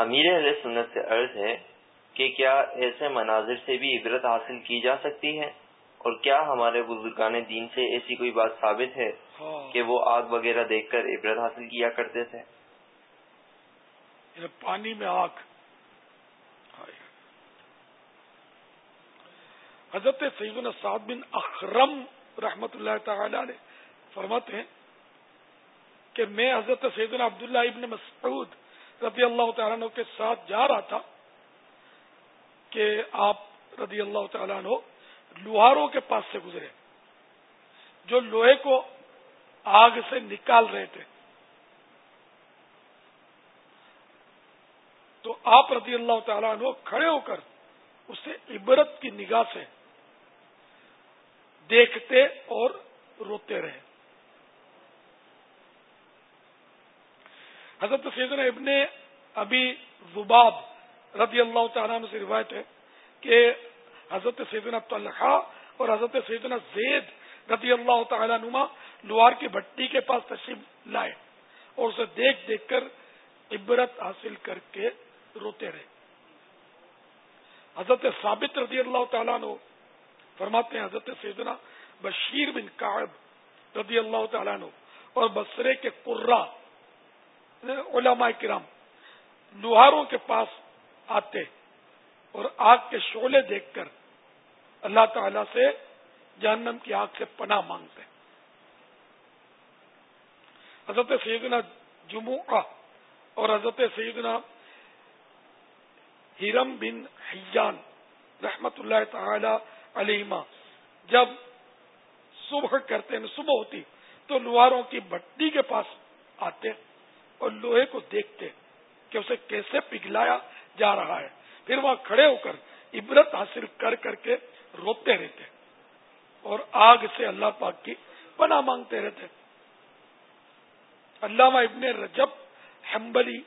امیر علیہ سنت سے عرض ہے کہ کیا ایسے مناظر سے بھی عبرت حاصل کی جا سکتی ہے؟ اور کیا ہمارے بزرگان دین سے ایسی کوئی بات ثابت ہے ہاں۔ کہ وہ آگ وغیرہ دیکھ کر عبرت حاصل کیا کرتے تھے؟ پانی میں آگ۔ حضرت سیدنا سعد بن اخرم رحمت اللہ تعالی نے فرماتے ہیں کہ میں حضرت سیدنا عبداللہ ابن مسعود رضی اللہ تعالیٰ کے ساتھ جا رہا تھا کہ آپ رضی اللہ تعالیٰ عنہ لوہاروں کے پاس سے گزرے۔ جو لوہے کو آگ سے نکال رہے تھے۔ تو آپ رضی اللہ تعالیٰ عنہ کھڑے ہو کر اسے عبرت کی نگاہ سے دیکھتے اور روتے رہے۔ حضرت سیدنا ابن ابھی زباب رضی اللہ تعالیٰ عنہ سے روایت ہے کہ حضرت سیدنا طلحہ اور حضرت سیدنا زید رضی اللہ تعالیٰ نما لوہار کی بھٹی کے پاس تشریف لائے اور اسے دیکھ دیکھ کر عبرت حاصل کر کے روتے رہے۔ حضرت ثابت رضی اللہ تعالیٰ عنہ فرماتے ہیں، حضرت سیدنا بشیر بن کاغب رضی اللہ تعالیٰ عنہ اور بسرے کے قرا علماء کرام لوہاروں کے پاس آتے اور آگ کے شعلے دیکھ کر اللہ تعالی سے جہنم کی آگ سے پناہ مانگتے حضرت سیدنا جمعہ اور حضرت سیدنا ہیرم بن حیان رحمت اللہ تعالی علیما جب صبح کرتے ہیں، صبح ہوتی تو لوہاروں کی بٹی کے پاس آتے۔ اور لوہے کو دیکھتے کہ اسے کیسے پگھلایا جا رہا ہے۔ پھر وہاں کھڑے ہو کر عبرت حاصل کر کر کے روتے رہتے اور آگ سے اللہ پاک کی پناہ مانگتے رہتے۔ علامہ ابن رجب حمبلی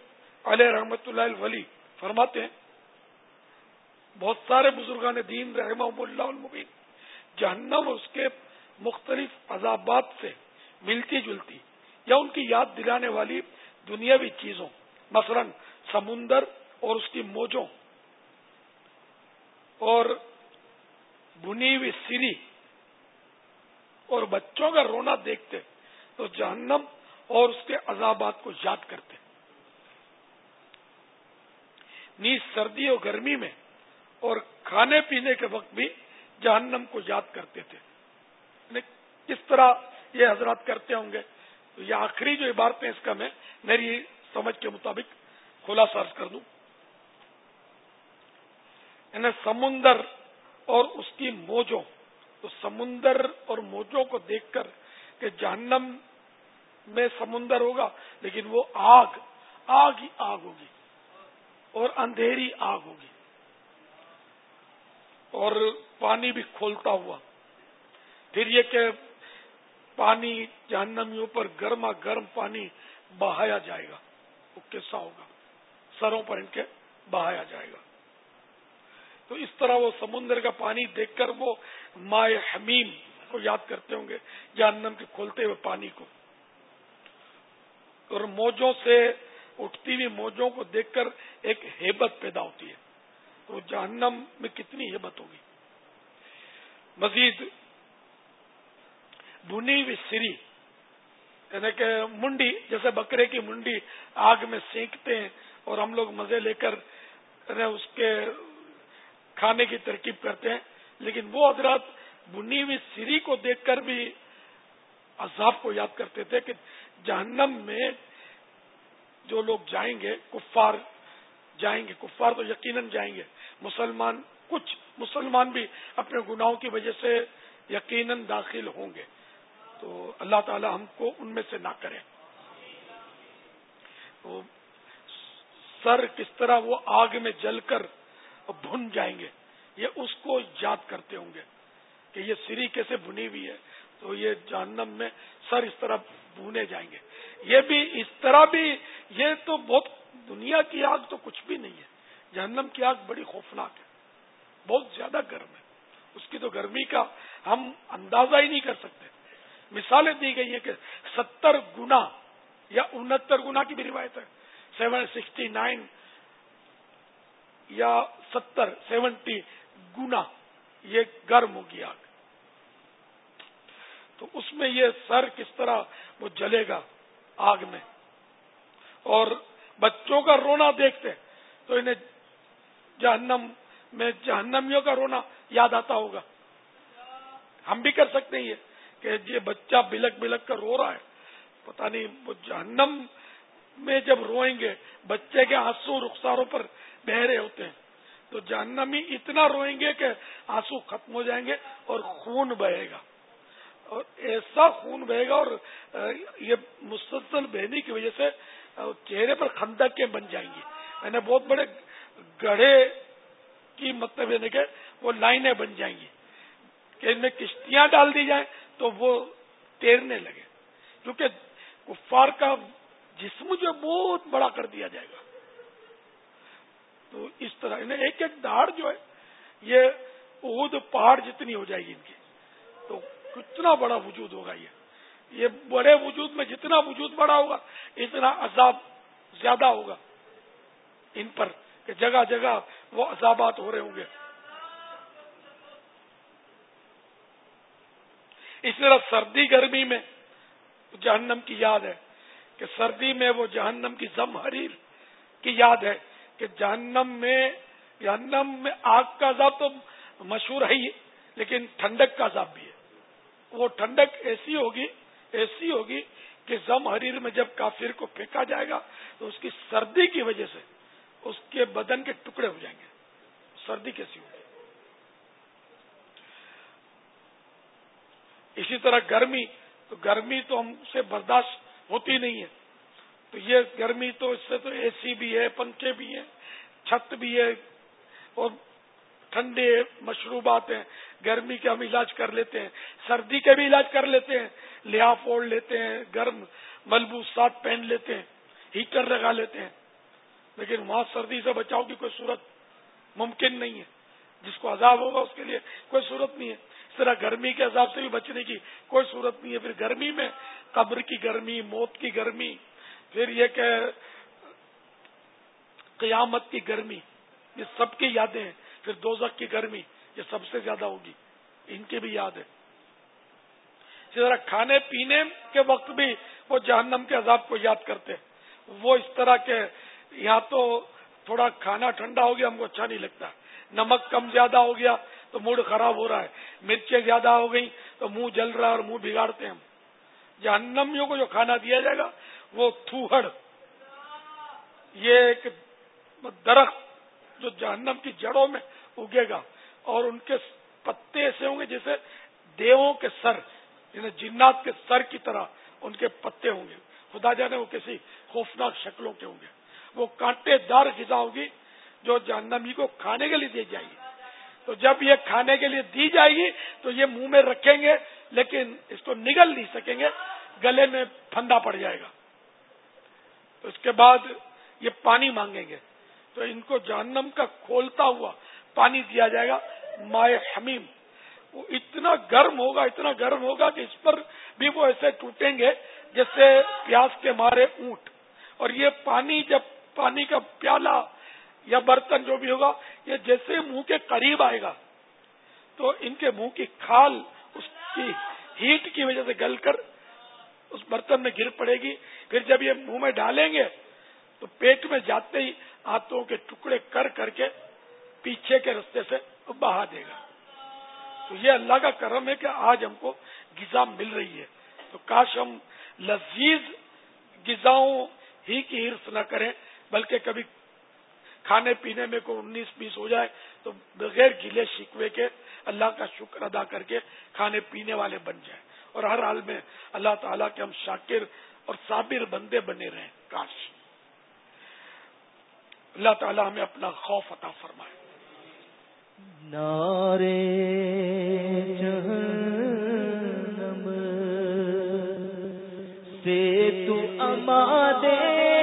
علیہ رحمت اللہ ولی فرماتے ہیں، بہت سارے بزرگان دین رحمہ اللہ المبین، جہنم اس کے مختلف عذابات سے ملتی جلتی یا ان کی یاد دلانے والی دنیاوی چیزوں، مثلا سمندر اور اس کی موجوں اور بنی ہوئی سری اور بچوں کا رونا دیکھتے تو جہنم اور اس کے عذابات کو یاد کرتے۔ نیز سردی اور گرمی میں اور کھانے پینے کے وقت بھی جہنم کو یاد کرتے تھے۔ یعنی کس طرح یہ حضرات کرتے ہوں گے؟ تو یہ آخری جو عبارتیں اس کا میں میری سمجھ کے مطابق خلاصہ کر دوں۔ یعنی سمندر اور اس کی موجوں، تو سمندر اور موجوں کو دیکھ کر کہ جہنم میں سمندر ہوگا، لیکن وہ آگ آگ ہی آگ ہوگی اور اندھیری آگ ہوگی۔ اور پانی بھی کھولتا ہوا۔ پھر یہ کہ پانی جہنمیوں پر گرما گرم پانی بہایا جائے گا۔ وہ کیسا ہوگا۔ سروں پر ان کے بہایا جائے گا۔ تو اس طرح وہ سمندر کا پانی دیکھ کر وہ مائع حمیم کو یاد کرتے ہوں گے، جہنم کے کھولتے ہوئے پانی کو۔ اور موجوں سے اٹھتی ہوئی موجوں کو دیکھ کر ایک ہیبت پیدا ہوتی ہے۔ تو جہنم میں کتنی ہیبت ہوگی۔ مزید بنی ہوئی سری یعنی کہ منڈی، جیسے بکرے کی منڈی آگ میں سینکتے ہیں اور ہم لوگ مزے لے کر اس کے کھانے کی ترکیب کرتے ہیں، لیکن وہ حضرات بنی ہوئی سری کو دیکھ کر بھی عذاب کو یاد کرتے تھے کہ جہنم میں جو لوگ جائیں گے، کفار جائیں گے، کفار تو یقیناً جائیں گے۔ مسلمان، کچھ مسلمان بھی اپنے گناہوں کی وجہ سے یقیناً داخل ہوں گے۔ تو اللہ تعالی ہم کو ان میں سے نہ کرے۔ تو سر کس طرح وہ آگ میں جل کر بھن جائیں گے، یہ اس کو یاد کرتے ہوں گے کہ یہ سری کیسے بنی ہوئی ہے، تو یہ جہنم میں سر اس طرح بھونے جائیں گے۔ یہ بھی اس طرح بھی، یہ تو بہت دنیا کی آگ تو کچھ بھی نہیں ہے۔ جہنم کی آگ بڑی خوفناک ہے، بہت زیادہ گرم ہے۔ اس کی تو گرمی کا ہم اندازہ ہی نہیں کر سکتے۔ مثالیں دی گئی ہیں کہ ستر گنا یا انہتر گنا کی بھی روایت ہے۔ سیون سکسٹی نائن یا ستر، سیونٹی گنا، یہ گرم ہوگی آگ۔ تو اس میں یہ سر کس طرح وہ جلے گا آگ میں۔ اور بچوں کا رونا دیکھتے تو انہیں جہنم میں جہنمیوں کا رونا یاد آتا ہوگا۔ ہم بھی کر سکتے ہیں یہ۔ کہ یہ بچہ بلک بلک کر رو رہا ہے۔ پتا نہیں، وہ جہنم میں جب روئیں گے، بچے کے آنسو رخساروں پر بہ رہے ہوتے ہیں۔ تو جہنمی اتنا روئیں گے کہ آنسو ختم ہو جائیں گے اور خون بہے گا۔ اور ایسا خون بہے گا اور یہ مسلسل بہنے کی وجہ سے چہرے پر خندقیں بن جائیں گی۔ میں نے بہت بڑے گڑھے کی مطلب یعنی کہ وہ لائنیں بن جائیں گی۔ کہ ان میں کشتیاں ڈال دی جائیں تو وہ تیرنے لگے۔ کیونکہ کفار کا جسم جو بہت بڑا کر دیا جائے گا۔ تو اس طرح انہیں ایک ایک داڑ جو ہے، یہ اہد پہاڑ جتنی ہو جائے گی ان کی۔ تو کتنا بڑا وجود ہوگا یہ۔ یہ بڑے وجود میں جتنا وجود بڑا ہوگا، اتنا عذاب زیادہ ہوگا۔ ان پر کہ جگہ جگہ وہ عذابات ہو رہے ہوں گے۔ اس طرح سردی گرمی میں جہنم کی یاد ہے کہ سردی میں وہ جہنم کی زم حریر کی یاد ہے کہ جہنم میں جہنم میں آگ کا عذاب تو مشہور ہے ہی، لیکن ٹھنڈک کا عذاب بھی ہے۔ وہ ٹھنڈک ایسی ہوگی ایسی ہوگی کہ زم حریر میں جب کافر کو پھینکا جائے گا تو اس کی سردی کی وجہ سے اس کے بدن کے ٹکڑے ہو جائیں گے۔ سردی کیسی ہوگی؟ اسی طرح گرمی، تو گرمی تو ہم سے برداشت ہوتی نہیں ہے۔ تو یہ گرمی تو اس سے تو اے سی بھی ہے، پنکھے بھی ہیں، چھت بھی ہے، اور ٹھنڈے مشروبات ہیں۔ گرمی کے ہم علاج کر لیتے ہیں، سردی کے بھی علاج کر لیتے ہیں، لیا پوڑ لیتے ہیں، گرم ملبوسات پہن لیتے ہیں، ہیٹر لگا لیتے ہیں۔ لیکن وہاں سردی سے بچاؤ کی کوئی صورت ممکن نہیں ہے۔ جس کو عذاب ہوگا اس کے لیے کوئی صورت نہیں ہے۔ طرح گرمی کے عذاب سے بھی بچنے کی کوئی صورت نہیں ہے۔ پھر گرمی میں قبر کی گرمی، موت کی گرمی، پھر یہ کہ قیامت کی گرمی، یہ سب کی یادیں ہیں پھر دوزخ کی گرمی، یہ سب سے زیادہ ہوگی۔ ان کی بھی یاد ہے۔ اسی طرح کھانے پینے کے وقت بھی وہ جہنم کے عذاب کو یاد کرتے وہ اس طرح کے یا تو تھوڑا کھانا ٹھنڈا ہو گیا، ہم کو اچھا نہیں لگتا۔ نمک کم زیادہ ہو گیا تو موڈ خراب ہو رہا ہے۔ مرچیں زیادہ ہو گئی تو منہ جل رہا ہے اور منہ بگاڑتے ہیں ہم۔ جہنمیوں کو جو کھانا دیا جائے گا، وہ تھوہڑ۔ یہ ایک درخت جو جہنم کی جڑوں میں اگے گا اور ان کے پتے ایسے ہوں گے جیسے دیووں کے سر یعنی جنات کے سر کی طرح ان کے پتے ہوں گے۔ خدا جانے وہ کسی خوفناک شکلوں کے ہوں گے۔ وہ کانٹے دار غذا ہوگی جو جہنمی کو کھانے کے لیے دی جائے گی۔ تو جب یہ کھانے کے لیے دی جائے گی تو یہ منہ میں رکھیں گے، لیکن اس کو نگل نہیں سکیں گے، گلے میں پھندا پڑ جائے گا۔ تو اس کے بعد یہ پانی مانگیں گے۔ تو ان کو جہنم کا کھولتا ہوا پانی دیا جائے گا مائع حمیم۔ وہ اتنا گرم ہوگا، اتنا گرم ہوگا کہ اس پر بھی وہ ایسے ٹوٹیں گے جیسے پیاس کے مارے اونٹ۔ اور یہ پانی جب پانی کا پیالہ یا برتن جو بھی ہوگا یہ جیسے منہ کے قریب آئے گا، تو ان کے منہ کی کھال اس کی ہیٹ کی وجہ سے گل کر اس برتن میں گر پڑے گی۔ پھر جب یہ منہ میں ڈالیں گے، تو پیٹ میں جاتے ہی ہاتھوں کے ٹکڑے کر کر کے پیچھے کے رستے سے بہا دے گا۔ تو یہ اللہ کا کرم ہے کہ آج ہم کو غذا مل رہی ہے۔ تو کاش ہم لذیذ غذاؤں ہی کی ہرس نہ کریں، بلکہ کبھی کھانے پینے میں کوئی انیس بیس ہو جائے تو بغیر گلے شکوے کے اللہ کا شکر ادا کر کے کھانے پینے والے بن جائیں۔ اور ہر حال میں اللہ تعالیٰ کے ہم شاکر اور صابر بندے بنے رہیں۔ کاش۔ اللہ تعالیٰ ہمیں اپنا خوف عطا فرمائے۔ نارے سے تو امادے کو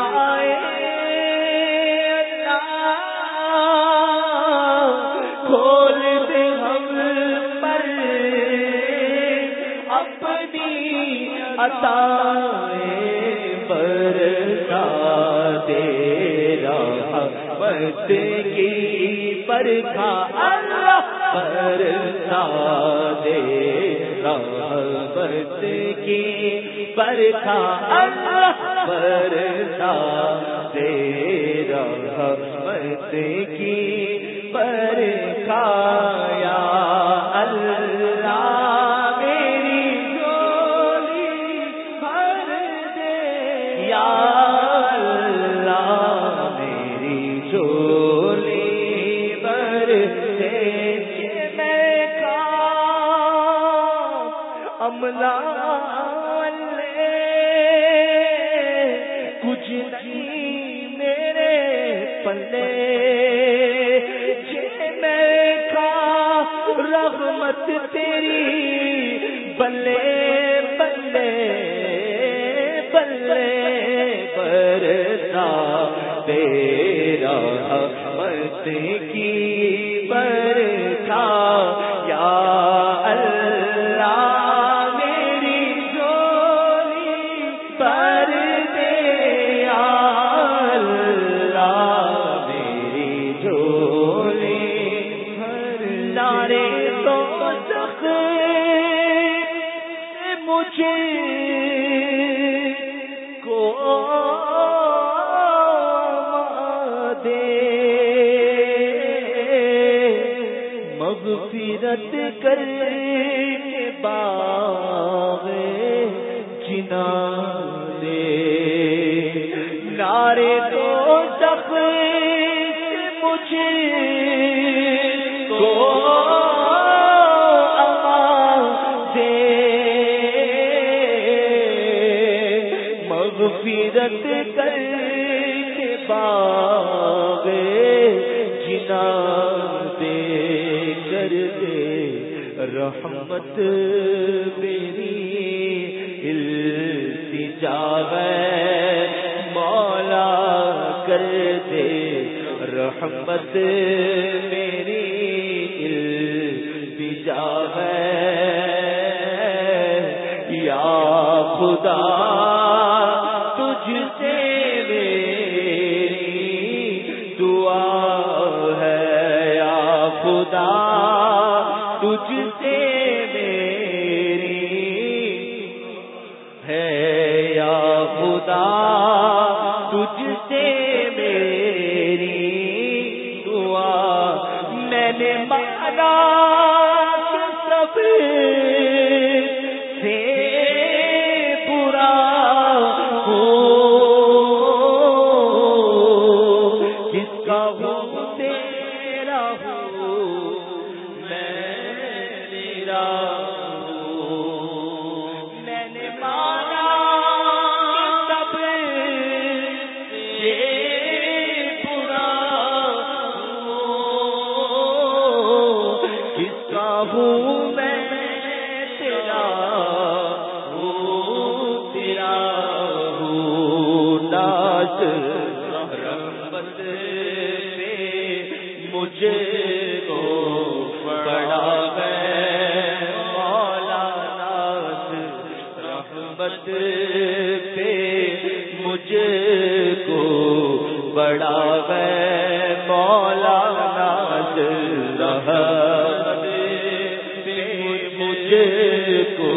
بندگی پر اللہ کرتا دے رحمت کی پر تھا اللہ کرتا دے عملہ کچھ نہیں میرے پلے۔ جے میں رحمت تیری، بلے بلے بلے۔ پر تیرا مت دے کر دے۔ رحمت میری التجا مولا کر دے۔ رحمت میری التجا یا خدا خدا تجھ خافون تجھے کو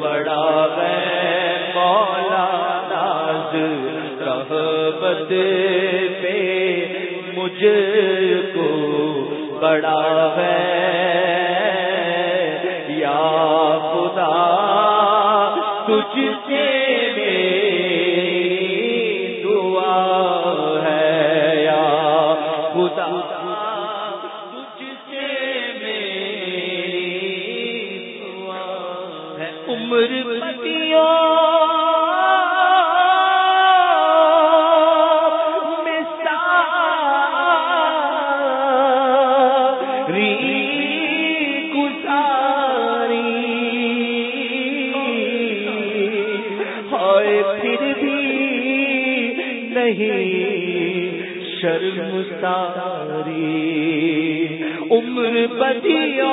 بڑا میں مولا ناز رحبت پہ مجھ کو بڑا ہے۔ یا خدا، تجھ نہیں شرم ساری عمر بدیا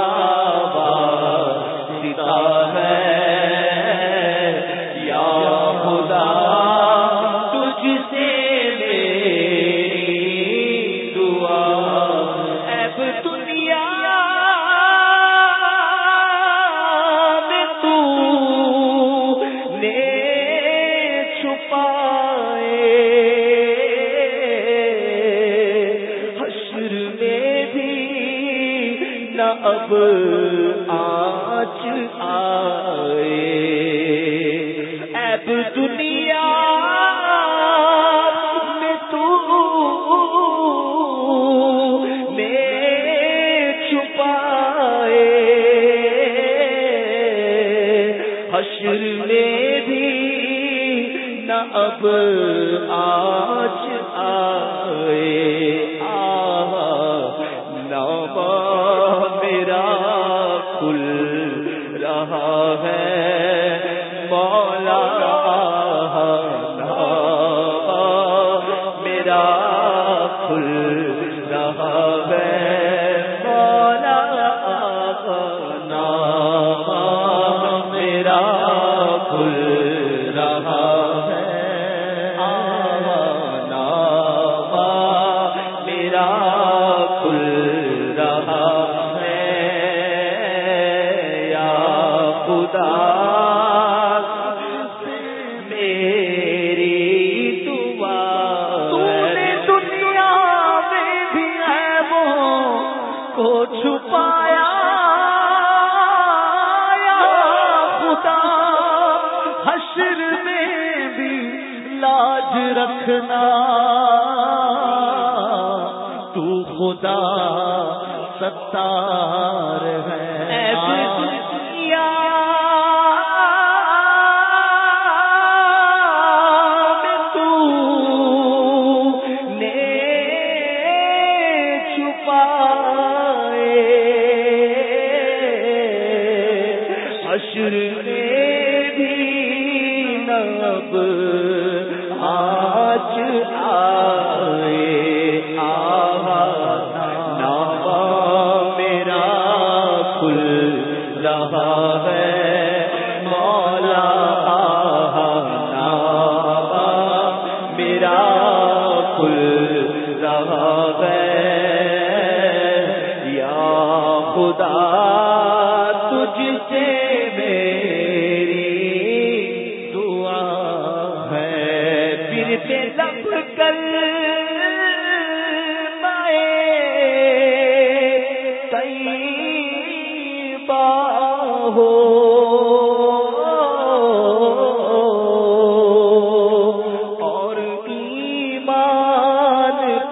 اب آج آئے۔ ایب دنیا رکھنا۔ تو خدا ستار ہے۔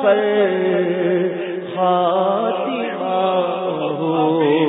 پر خاتمہ ہو۔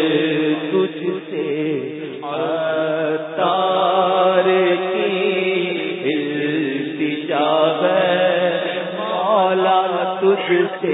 سے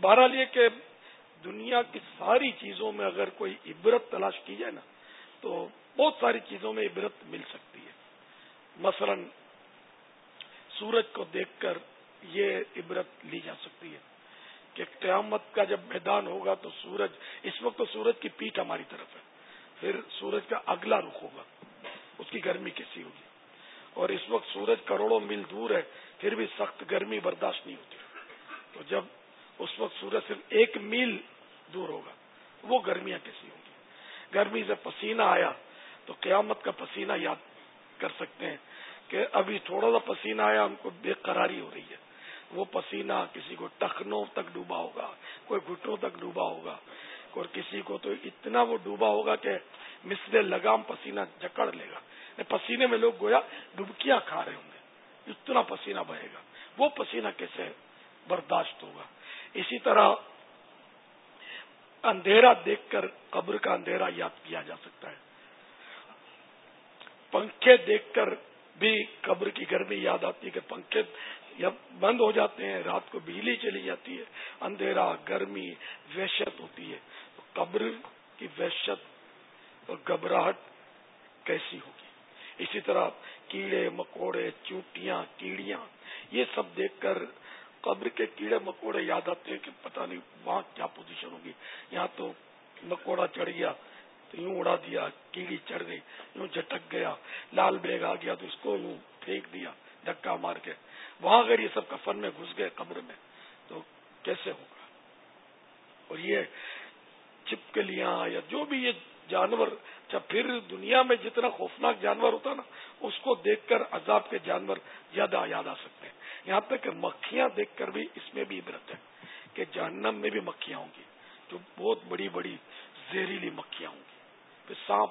بہرحال یہ کہ دنیا کی ساری چیزوں میں اگر کوئی عبرت تلاش کی جائے نا، تو بہت ساری چیزوں میں عبرت مل سکتی ہے۔ مثلا، سورج کو دیکھ کر یہ عبرت لی جا سکتی ہے کہ قیامت کا جب میدان ہوگا تو سورج، اس وقت تو سورج کی پیٹ ہماری طرف ہے، پھر سورج کا اگلا رخ ہوگا، اس کی گرمی کیسی ہوگی؟ اور اس وقت سورج کروڑوں میل دور ہے، پھر بھی سخت گرمی برداشت نہیں ہوتی۔ تو جب اس وقت سورج صرف ایک میل دور ہوگا۔ وہ گرمیاں کیسی ہوں گی؟ گرمی سے پسینہ آیا تو قیامت کا پسینہ یاد کر سکتے ہیں کہ ابھی تھوڑا سا پسینہ آیا ان کو بے قراری ہو رہی ہے۔ وہ پسینہ کسی کو ٹخنوں تک ڈوبا ہوگا، کوئی گھٹوں تک ڈوبا ہوگا۔ اور کسی کو تو اتنا وہ ڈوبا ہوگا کہ مسل لگام پسینہ جکڑ لے گا۔ پسینے میں لوگ گویا ڈبکیاں کھا رہے ہوں گے۔ اتنا پسینہ بہے گا۔ وہ پسینہ کیسے برداشت ہوگا؟ اسی طرح اندھیرا دیکھ کر قبر کا اندھیرا یاد کیا جا سکتا ہے۔ پنکھے دیکھ کر بھی قبر کی گرمی یاد آتی ہے کہ پنکھے جب بند ہو جاتے ہیں، رات کو بجلی چلی جاتی ہے، اندھیرا، گرمی، وحشت ہوتی ہے۔ قبر کی وحشت اور گھبراہٹ کیسی ہوگی؟ اسی طرح کیڑے، مکوڑے، چوٹیاں، کیڑیاں، یہ سب دیکھ کر قبر کے کیڑے مکوڑے یاد آتے ہیں کہ پتہ نہیں وہاں کیا پوزیشن ہوگی۔ یہاں تو مکوڑا چڑھ گیا، تو یوں اڑا دیا، کیڑی چڑھ گئی، یوں جھٹک گیا، لال بیگ آ گیا، تو اس کو یوں پھینک دیا، دھکا مار کے۔ وہاں اگر یہ سب کفن میں گھس گئے قبر میں، تو کیسے ہوگا؟ اور یہ چپکلیاں یا جو بھی یہ جانور جب پھر دنیا میں جتنا خوفناک جانور ہوتا نا، اس کو دیکھ کر عذاب کے جانور زیادہ یاد آ سکتے ہیں۔ یہاں تک کہ مکھیاں دیکھ کر بھی اس میں بھی عبرت ہے کہ جہنم میں بھی مکھیاں ہوں گی جو بہت بڑی بڑی زہریلی مکھیاں ہوں گی۔ پھر سانپ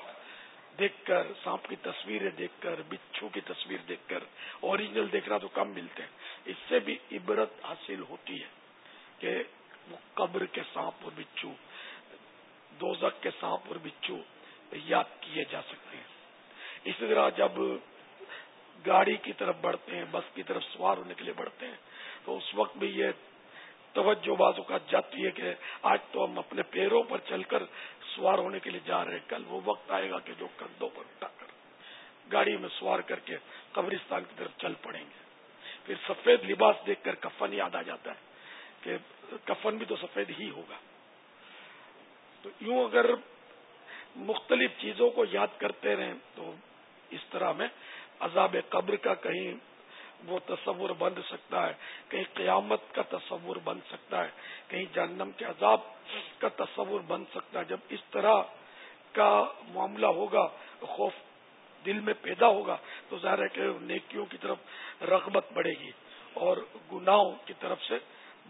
دیکھ کر، سانپ کی تصویریں دیکھ کر، بچھو کی تصویر دیکھ کر، اوریجنل دیکھنا تو کم ملتے ہیں۔ اس سے بھی عبرت حاصل ہوتی ہے کہ وہ قبر کے سانپ اور بچھو دوزک کے سانپ اور بچھو یاد کیے جا سکتے ہیں۔ اسی طرح جب گاڑی کی طرف بڑھتے ہیں، بس کی طرف سوار ہونے کے لیے بڑھتے ہیں۔ تو اس وقت بھی یہ توجہ بازو کا جاتی ہے کہ آج تو ہم اپنے پیروں پر چل کر سوار ہونے کے لیے جا رہے ہیں۔ کل وہ وقت آئے گا کہ جو کندھوں پر اٹھا کر گاڑی میں سوار کر کے قبرستان کی طرف چل پڑیں گے۔ پھر سفید لباس دیکھ کر کفن یاد آ جاتا ہے کہ کفن بھی تو سفید ہی ہوگا۔ تو یوں اگر مختلف چیزوں کو یاد کرتے رہیں تو اس طرح میں عذاب قبر کا کہیں وہ تصور بن سکتا ہے، کہیں قیامت کا تصور بن سکتا ہے، کہیں جہنم کے عذاب کا تصور بن سکتا ہے۔ جب اس طرح کا معاملہ ہوگا، خوف دل میں پیدا ہوگا، تو ظاہر ہے کہ نیکیوں کی طرف رغبت بڑھے گی اور گناہوں کی طرف سے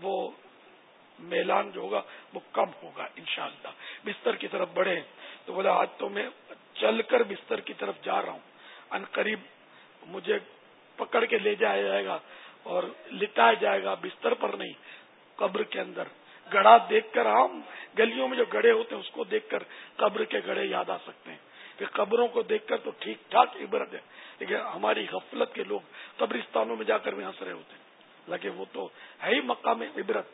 وہ میلان جو ہوگا، وہ کم ہوگا انشاءاللہ۔ بستر کی طرف بڑھے تو بولا آج تو میں چل کر بستر کی طرف جا رہا ہوں۔ ان قریب مجھے پکڑ کے لے جایا جائے گا اور لٹایا جائے گا بستر پر نہیں، قبر کے اندر۔ گڑا دیکھ کر ہم گلیوں میں جو گڑے ہوتے ہیں اس کو دیکھ کر قبر کے گڑے یاد آ سکتے ہیں۔ کہ قبروں کو دیکھ کر تو ٹھیک ٹھاک عبرت ہے، لیکن ہماری غفلت کے لوگ قبرستانوں میں جا کر بھی ہنس رہے ہوتے ہیں۔ لیکن وہ تو ہے ہی مقام عبرت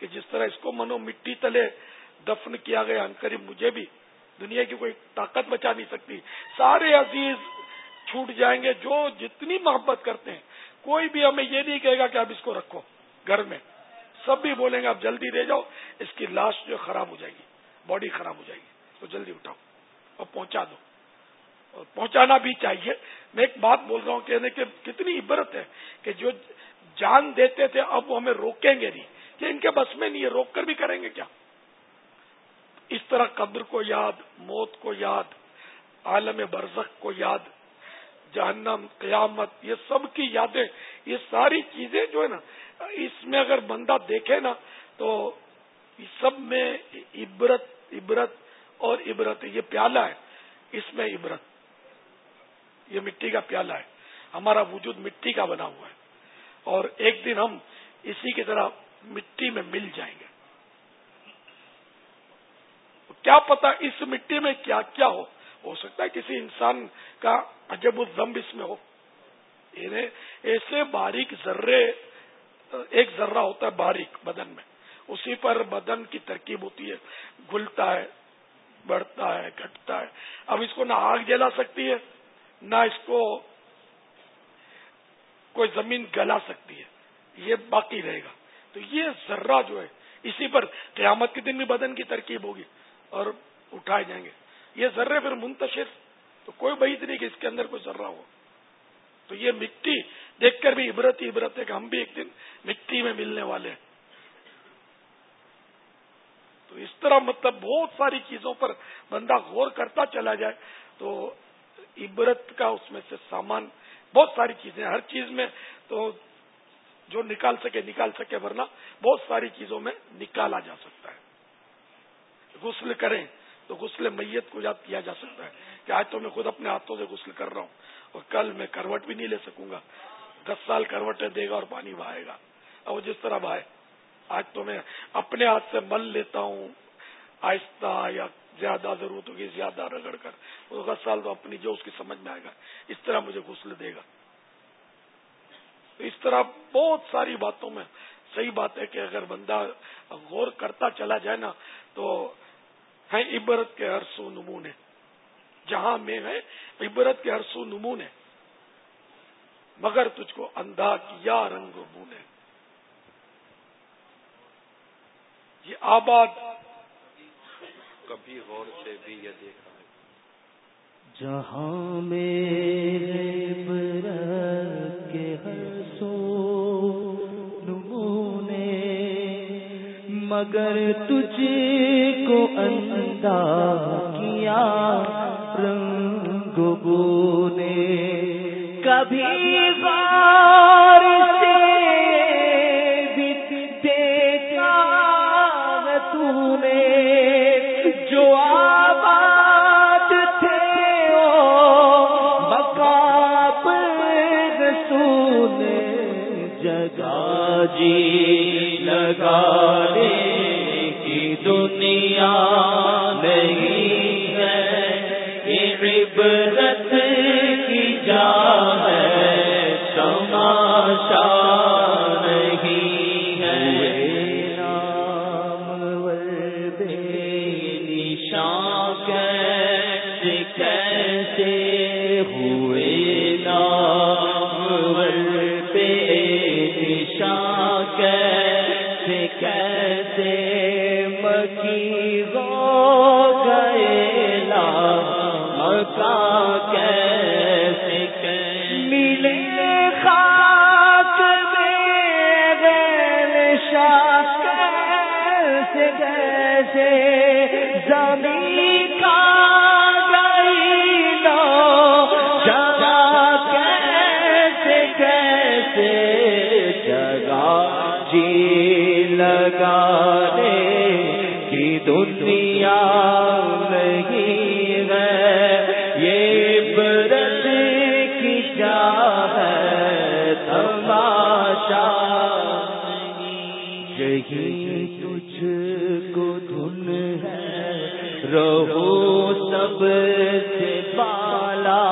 کہ جس طرح اس کو منو مٹی تلے دفن کیا گیا ان انکری مجھے بھی دنیا کی کوئی طاقت بچا نہیں سکتی۔ سارے عزیز چھوٹ جائیں گے جو جتنی محبت کرتے ہیں۔ کوئی بھی ہمیں یہ نہیں کہے گا کہ اب اس کو رکھو گھر میں۔ سب بھی بولیں گے آپ جلدی دے جاؤ، اس کی لاش جو خراب ہو جائے گی، باڈی خراب ہو جائے گی۔ تو جلدی اٹھاؤ اور پہنچا دو۔ اور پہنچانا بھی چاہیے۔ میں ایک بات بول رہا ہوں، کہنے کہ کتنی عبرت ہے کہ جو جان دیتے تھے، اب وہ ہمیں روکیں گے نہیں۔ کہ ان کے بس میں نہیں ہے، روک کر بھی کریں گے کیا؟ اس طرح قبر کو یاد، موت کو یاد، عالم برزخ کو یاد جہنم، قیامت، یہ سب کی یادیں، یہ ساری چیزیں جو ہے نا، اس میں اگر بندہ دیکھے نا، تو سب میں عبرت عبرت اور عبرت، یہ پیالہ ہے، اس میں عبرت۔ یہ مٹی کا پیالہ ہے۔ ہمارا وجود مٹی کا بنا ہوا ہے۔ اور ایک دن ہم اسی کی طرح مٹی میں مل جائیں گے۔ کیا پتا اس مٹی میں کیا کیا ہو؟ ہو سکتا ہے، کسی انسان کا عجب الزمب اس میں ہو۔ یعنی ایسے باریک ذرے، ایک ذرہ ہوتا ہے باریک بدن میں، اسی پر بدن کی ترکیب ہوتی ہے۔ گلتا ہے، بڑھتا ہے، گھٹتا ہے۔ اب اس کو نہ آگ جلا سکتی ہے، نہ اس کو کوئی زمین گلا سکتی ہے۔ یہ باقی رہے گا۔ تو یہ ذرہ جو ہے، اسی پر قیامت کے دن بھی بدن کی ترکیب ہوگی اور اٹھائے جائیں گے۔ یہ ذرے پھر منتشر، تو کوئی بعید نہیں کہ اس کے اندر کوئی ذرہ ہو۔ تو یہ مٹی، دیکھ کر بھی عبرت ہی عبرت ہے کہ ہم بھی ایک دن مٹی میں ملنے والے ہیں۔ تو اس طرح مطلب بہت ساری چیزوں پر بندہ غور کرتا چلا جائے، تو عبرت کا اس میں سے سامان، بہت ساری چیزیں، ہر چیز میں تو جو نکال سکے نکال سکے، ورنہ بہت ساری چیزوں میں نکالا جا سکتا ہے۔ غسل کریں تو غسل میت کو یاد کیا جا سکتا ہے کہ آج تو میں خود اپنے ہاتھوں سے غسل کر رہا ہوں اور کل میں کروٹ بھی نہیں لے سکوں گا۔ دس سال کروٹیں دے گا اور پانی بہائے گا۔ اور جس طرح بہائے، آج تو میں اپنے ہاتھ سے مل لیتا ہوں۔ آہستہ یا زیادہ ضرورت ہوگی زیادہ رگڑ کر۔ دس سال تو اپنی جو اس کی سمجھ میں آئے گا، اس طرح مجھے غسل دے گا۔ اس طرح بہت ساری باتوں میں صحیح بات ہے کہ اگر بندہ غور کرتا چلا جائے نا، تو ہے عبرت کے ہر سو نمونے۔ جہاں میں ہے عبرت کے ہر سو نمونے۔ مگر تجھ کو اندھا کیا رنگ بونے۔ یہ آباد۔ کبھی غور سے بھی یہ دیکھا ہے۔ جہاں میں مگر تجھ کو اندا کیا، رنگ گو نے کبھی بار سے بھی دیکھا تو نے جو آباد تھے بکاب رسول جگہ جی لگا دنیا نہیں ہے یہ عبرت کی جان لگانے کی دنیا نہیں ہے۔ یہ برت کی جا ہے، تماشا یہی تجھ کو دھن ہے، رہو سب سے بالا۔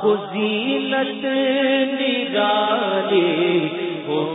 خزینت نگاری ہو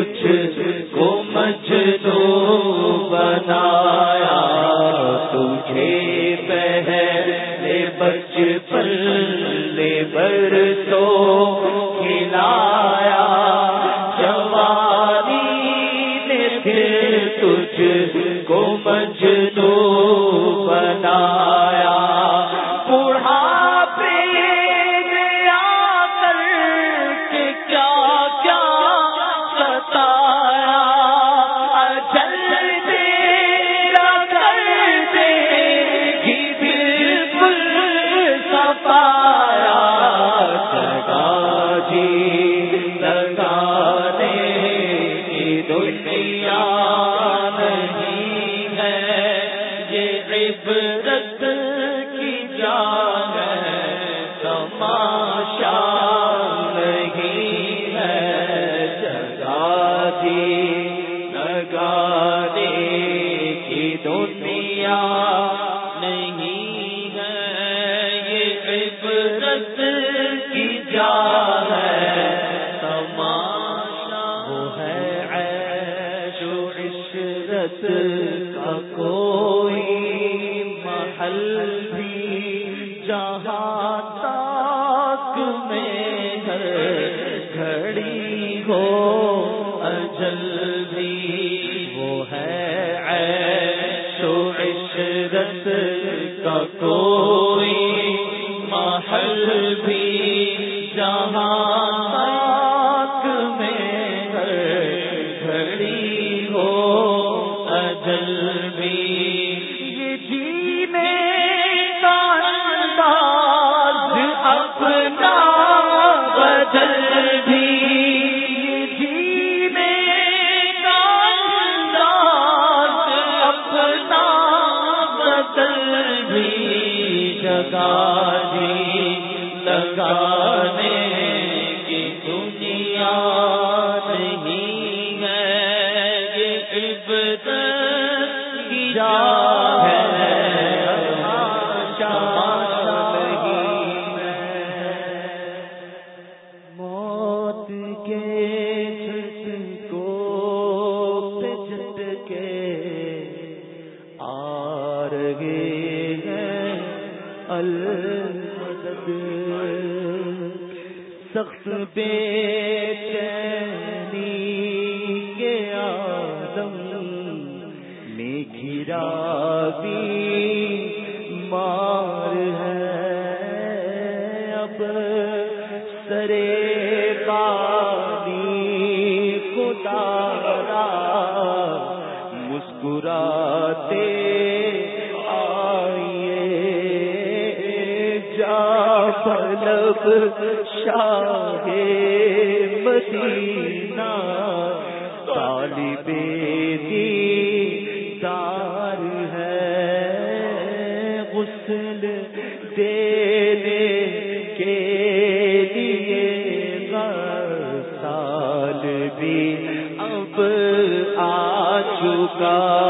کچھ کو مجھو بنایا۔ تجھے پہلے بچپن لے بر جہاں میں ہر گھڑی ہو بھی جگا قدم میں گرا بھی مار ہے اب سرے پانی، خدا مسکراتے آئیے۔ جا پلب شاہ مدینہ۔ کا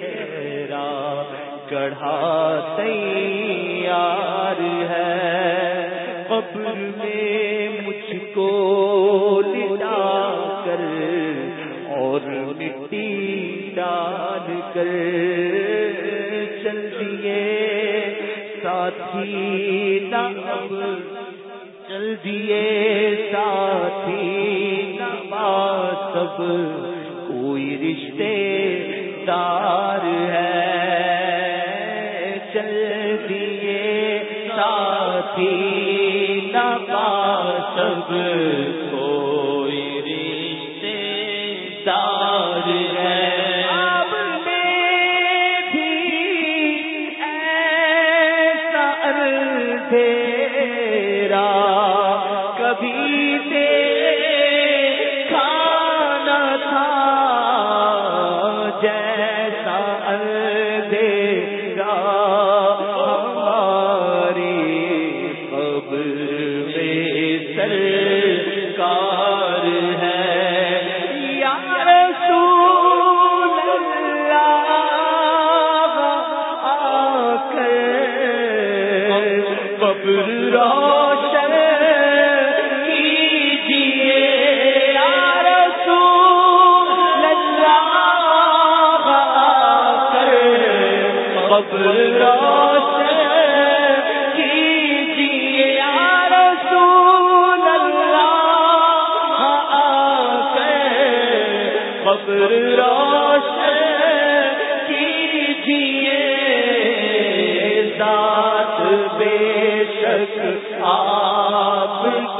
چہرہ چڑھا تیار ہے۔ کبھی سے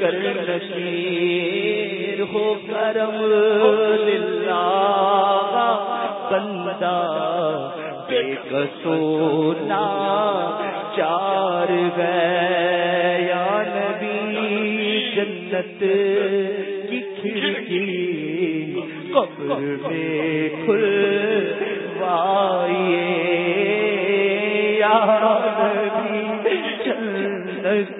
کر نشیر ہو کرم للہ بندہ، بے کسونا چار گئے یا نبی جنت کی کھڑکی قبر میں کھلوائیے یا نبی جنت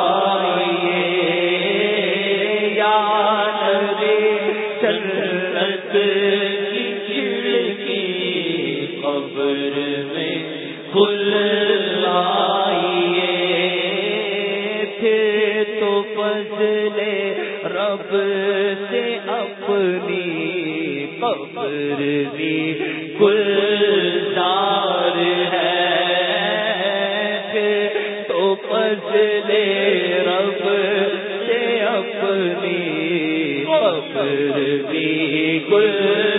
رب سے اپنی خبر بھی گل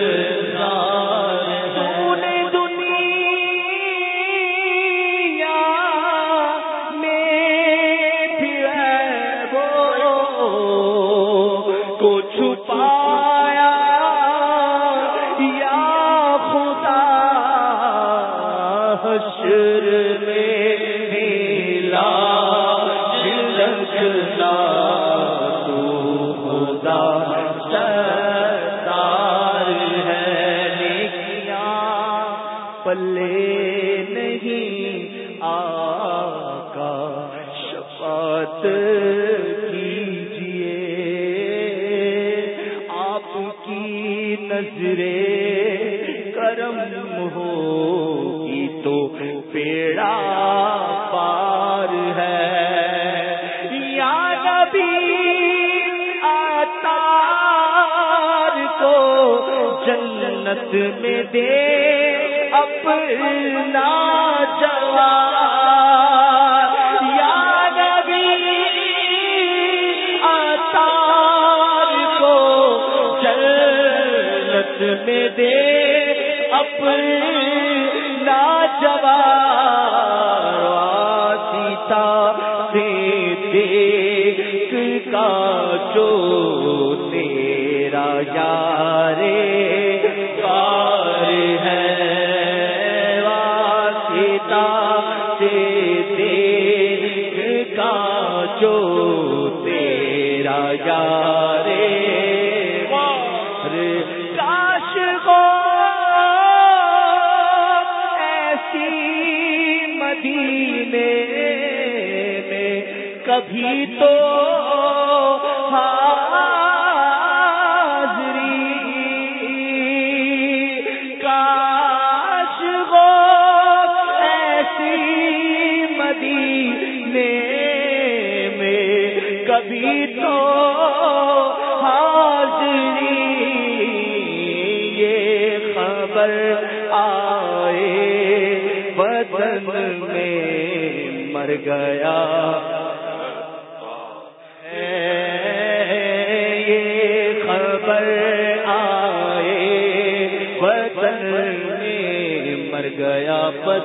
اپنا جواب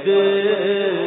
دے